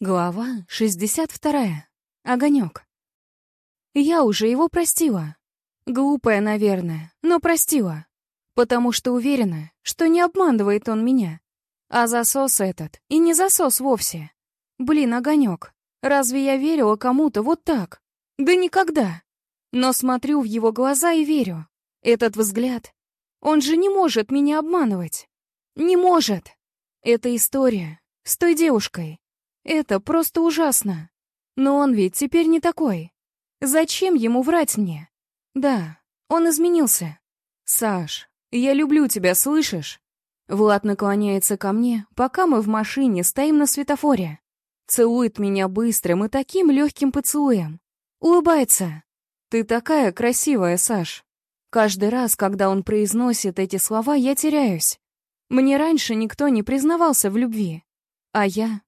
Глава 62. Огонек. Я уже его простила. Глупая, наверное, но простила. Потому что уверена, что не обманывает он меня. А засос этот и не засос вовсе. Блин, огонек. Разве я верила кому-то вот так? Да никогда. Но смотрю в его глаза и верю. Этот взгляд. Он же не может меня обманывать. Не может. Это история с той девушкой, это просто ужасно. Но он ведь теперь не такой. Зачем ему врать мне? Да, он изменился. Саш, я люблю тебя, слышишь? Влад наклоняется ко мне, пока мы в машине стоим на светофоре. Целует меня быстрым и таким легким поцелуем. Улыбается. Ты такая красивая, Саш. Каждый раз, когда он произносит эти слова, я теряюсь. Мне раньше никто не признавался в любви. А я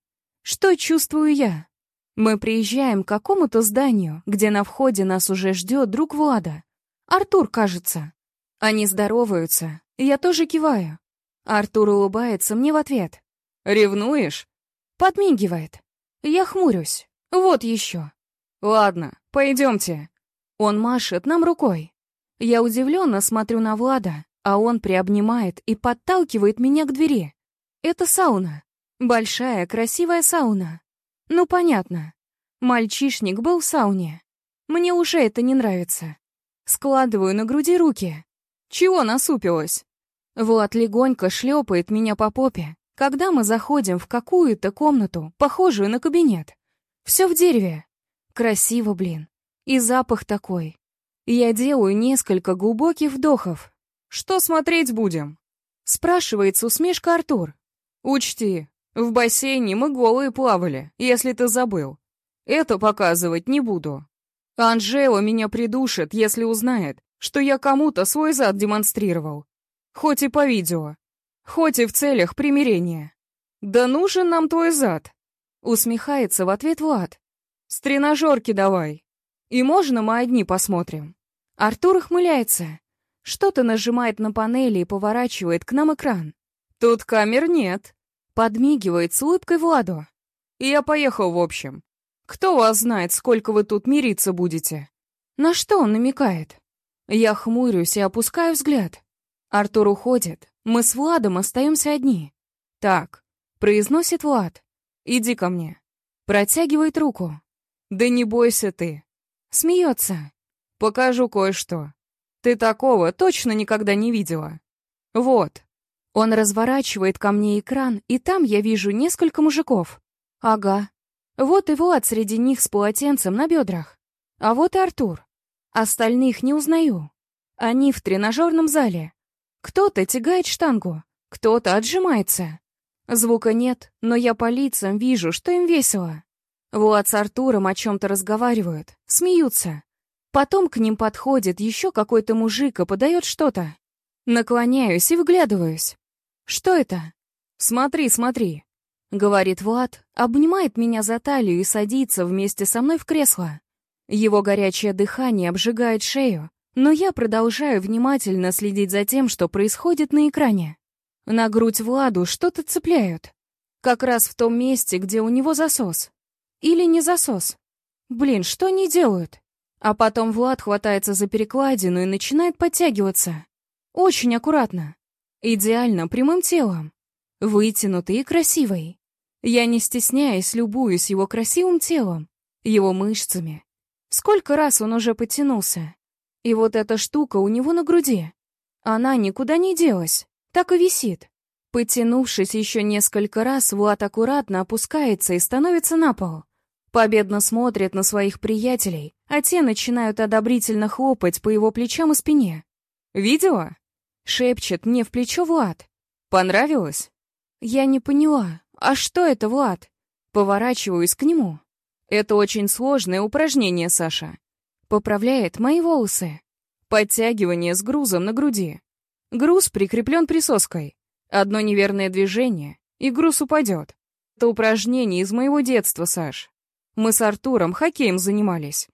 что чувствую я? Мы приезжаем к какому-то зданию, где на входе нас уже ждет друг Влада. Артур, кажется. Они здороваются, я тоже киваю. Артур улыбается мне в ответ. «Ревнуешь?» Подмигивает. Я хмурюсь. Вот еще. «Ладно, пойдемте». Он машет нам рукой. Я удивленно смотрю на Влада, а он приобнимает и подталкивает меня к двери. Это сауна. Большая, красивая сауна. Ну, понятно. Мальчишник был в сауне. Мне уже это не нравится. Складываю на груди руки. Чего насупилась? Вот легонько шлепает меня по попе, когда мы заходим в какую-то комнату, похожую на кабинет. Все в дереве. Красиво, блин. И запах такой. Я делаю несколько глубоких вдохов. «Что смотреть будем?» Спрашивает с усмешкой Артур. «Учти, в бассейне мы голые плавали, если ты забыл. Это показывать не буду. Анжела меня придушит, если узнает, что я кому-то свой зад демонстрировал. Хоть и по видео, хоть и в целях примирения. Да нужен нам твой зад. Усмехается в ответ Влад. С тренажерки давай. И можно мы одни посмотрим. Артур ухмыляется. Что-то нажимает на панели и поворачивает к нам экран. Тут камер нет. Подмигивает с улыбкой Владу. «Я поехал, в общем. Кто вас знает, сколько вы тут мириться будете?» На что он намекает? Я хмурюсь и опускаю взгляд. Артур уходит. Мы с Владом остаемся одни. «Так», — произносит Влад. «Иди ко мне». Протягивает руку. «Да не бойся ты». Смеется. «Покажу кое-что. Ты такого точно никогда не видела. Вот». Он разворачивает ко мне экран, и там я вижу несколько мужиков. Ага. Вот и Влад среди них с полотенцем на бедрах. А вот и Артур. Остальных не узнаю. Они в тренажерном зале. Кто-то тягает штангу, кто-то отжимается. Звука нет, но я по лицам вижу, что им весело. Влад с Артуром о чем-то разговаривают, смеются. Потом к ним подходит еще какой-то мужик и подает что-то. Наклоняюсь и вглядываюсь. «Что это?» «Смотри, смотри», — говорит Влад, обнимает меня за талию и садится вместе со мной в кресло. Его горячее дыхание обжигает шею, но я продолжаю внимательно следить за тем, что происходит на экране. На грудь Владу что-то цепляют. Как раз в том месте, где у него засос. Или не засос. Блин, что они делают? А потом Влад хватается за перекладину и начинает подтягиваться. Очень аккуратно. Идеально прямым телом. Вытянутый и красивый. Я, не стесняясь, любуюсь его красивым телом, его мышцами. Сколько раз он уже потянулся. И вот эта штука у него на груди. Она никуда не делась, так и висит. Потянувшись еще несколько раз, Влад аккуратно опускается и становится на пол. Победно смотрит на своих приятелей, а те начинают одобрительно хлопать по его плечам и спине. «Видела?» Шепчет мне в плечо Влад. Понравилось? Я не поняла. А что это, Влад? Поворачиваюсь к нему. Это очень сложное упражнение, Саша. Поправляет мои волосы. Подтягивание с грузом на груди. Груз прикреплен присоской. Одно неверное движение, и груз упадет. Это упражнение из моего детства, Саш. Мы с Артуром хоккеем занимались.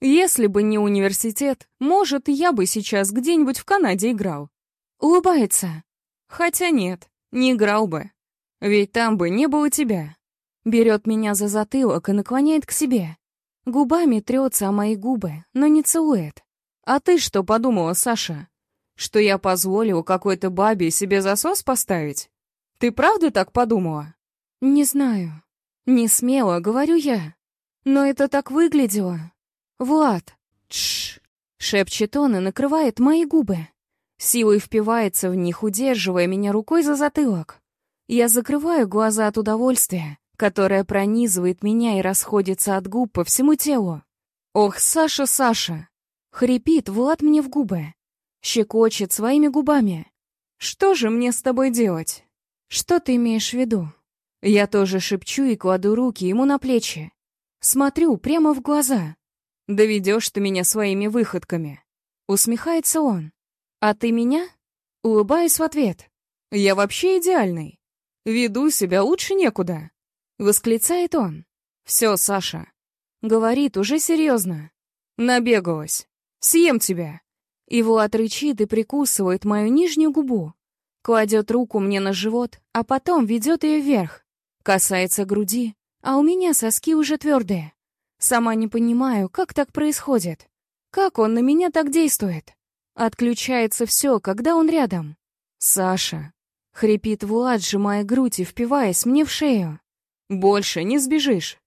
Если бы не университет, может, я бы сейчас где-нибудь в Канаде играл. Улыбается. Хотя нет, не играл бы. Ведь там бы не было тебя. Берет меня за затылок и наклоняет к себе. Губами трется о мои губы, но не целует. «А ты что подумала, Саша? Что я позволил какой-то бабе себе засос поставить? Ты правда так подумала?» «Не знаю. Не смело, говорю я. Но это так выглядело. Влад!» «Тш!» — шепчет он и накрывает мои губы. Силой впивается в них, удерживая меня рукой за затылок. Я закрываю глаза от удовольствия, которое пронизывает меня и расходится от губ по всему телу. «Ох, Саша, Саша!» Хрипит Влад мне в губы. Щекочет своими губами. «Что же мне с тобой делать?» «Что ты имеешь в виду?» Я тоже шепчу и кладу руки ему на плечи. Смотрю прямо в глаза. «Доведешь ты меня своими выходками!» Усмехается он. «А ты меня?» Улыбаюсь в ответ. «Я вообще идеальный. Веду себя лучше некуда!» Восклицает он. «Все, Саша!» Говорит уже серьезно. «Набегалась. Съем тебя!» Его отрычит и прикусывает мою нижнюю губу. Кладет руку мне на живот, а потом ведет ее вверх. Касается груди, а у меня соски уже твердые. Сама не понимаю, как так происходит. Как он на меня так действует? Отключается все, когда он рядом. «Саша!» — хрипит Влад, сжимая грудь и впиваясь мне в шею. «Больше не сбежишь!»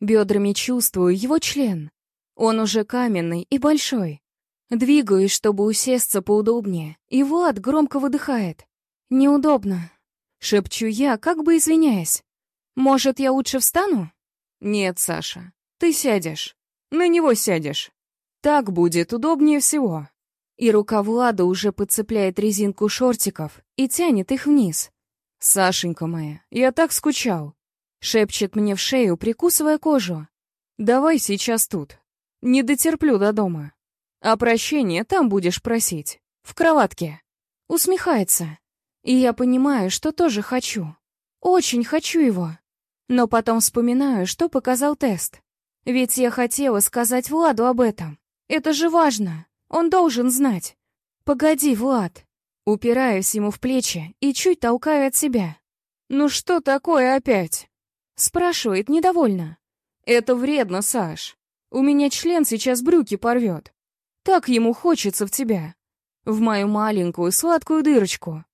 Бедрами чувствую его член. Он уже каменный и большой. Двигаюсь, чтобы усесться поудобнее, и Влад громко выдыхает. «Неудобно», — шепчу я, как бы извиняясь. «Может, я лучше встану?» «Нет, Саша, ты сядешь. На него сядешь. Так будет удобнее всего. И рука Влада уже подцепляет резинку шортиков и тянет их вниз. «Сашенька моя, я так скучал!» Шепчет мне в шею, прикусывая кожу. «Давай сейчас тут. Не дотерплю до дома. А прощения там будешь просить. В кроватке». Усмехается. И я понимаю, что тоже хочу. Очень хочу его. Но потом вспоминаю, что показал тест. Ведь я хотела сказать Владу об этом. Это же важно. Он должен знать. Погоди, Влад. Упираюсь ему в плечи и чуть толкаю от себя. «Ну что такое опять?» Спрашивает недовольно. «Это вредно, Саш. У меня член сейчас брюки порвет. Так ему хочется в тебя. В мою маленькую сладкую дырочку.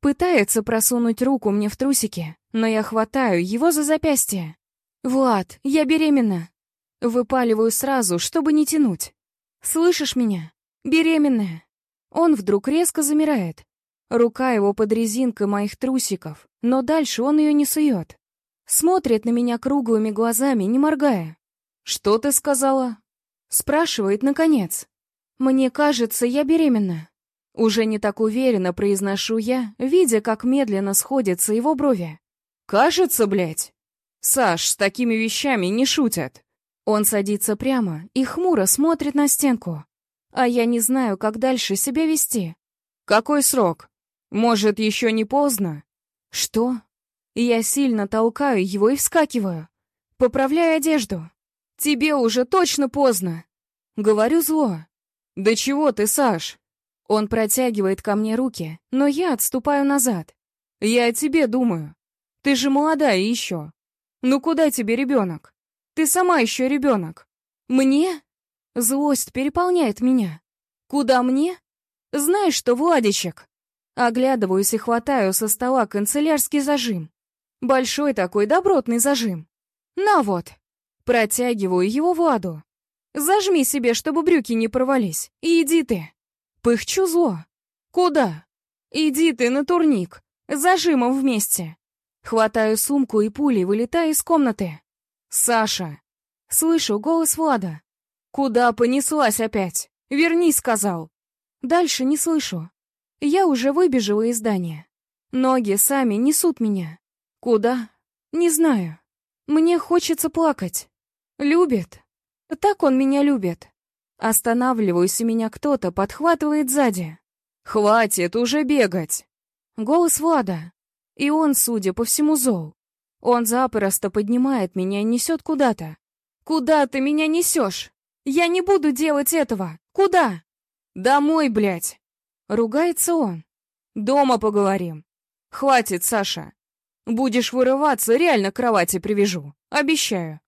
Пытается просунуть руку мне в трусики, но я хватаю его за запястье. «Влад, я беременна!» Выпаливаю сразу, чтобы не тянуть. «Слышишь меня? Беременная!» Он вдруг резко замирает. Рука его под резинкой моих трусиков, но дальше он ее не сует. Смотрит на меня круглыми глазами, не моргая. «Что ты сказала?» Спрашивает, наконец. «Мне кажется, я беременна». Уже не так уверенно произношу я, видя, как медленно сходятся его брови. «Кажется, блядь!» «Саш, с такими вещами не шутят!» Он садится прямо и хмуро смотрит на стенку. А я не знаю, как дальше себя вести. «Какой срок? Может, еще не поздно?» «Что?» Я сильно толкаю его и вскакиваю. Поправляю одежду. «Тебе уже точно поздно!» Говорю зло. «Да чего ты, Саш?» Он протягивает ко мне руки, но я отступаю назад. «Я о тебе думаю. Ты же молодая еще. Ну куда тебе ребенок? Ты сама еще ребенок. Мне? Злость переполняет меня. Куда мне? Знаешь что, Владичек? Оглядываюсь и хватаю со стола канцелярский зажим. Большой такой добротный зажим. На вот. Протягиваю его Владу. Зажми себе, чтобы брюки не порвались. И иди ты. Пыхчу зло. Куда? Иди ты на турник. Зажимом вместе. Хватаю сумку и пулей вылетаю из комнаты. «Саша!» Слышу голос Влада. «Куда понеслась опять? Вернись, сказал!» Дальше не слышу. Я уже выбежала из здания. Ноги сами несут меня. Куда? Не знаю. Мне хочется плакать. Любит. Так он меня любит. Останавливаюсь, и меня кто-то подхватывает сзади. «Хватит уже бегать!» Голос Влада. И он, судя по всему, зол. Он запросто поднимает меня и несет куда-то. «Куда ты меня несешь? Я не буду делать этого! Куда?» «Домой, блядь!» Ругается он. «Дома поговорим. Хватит, Саша. Будешь вырываться, реально к кровати привяжу. Обещаю.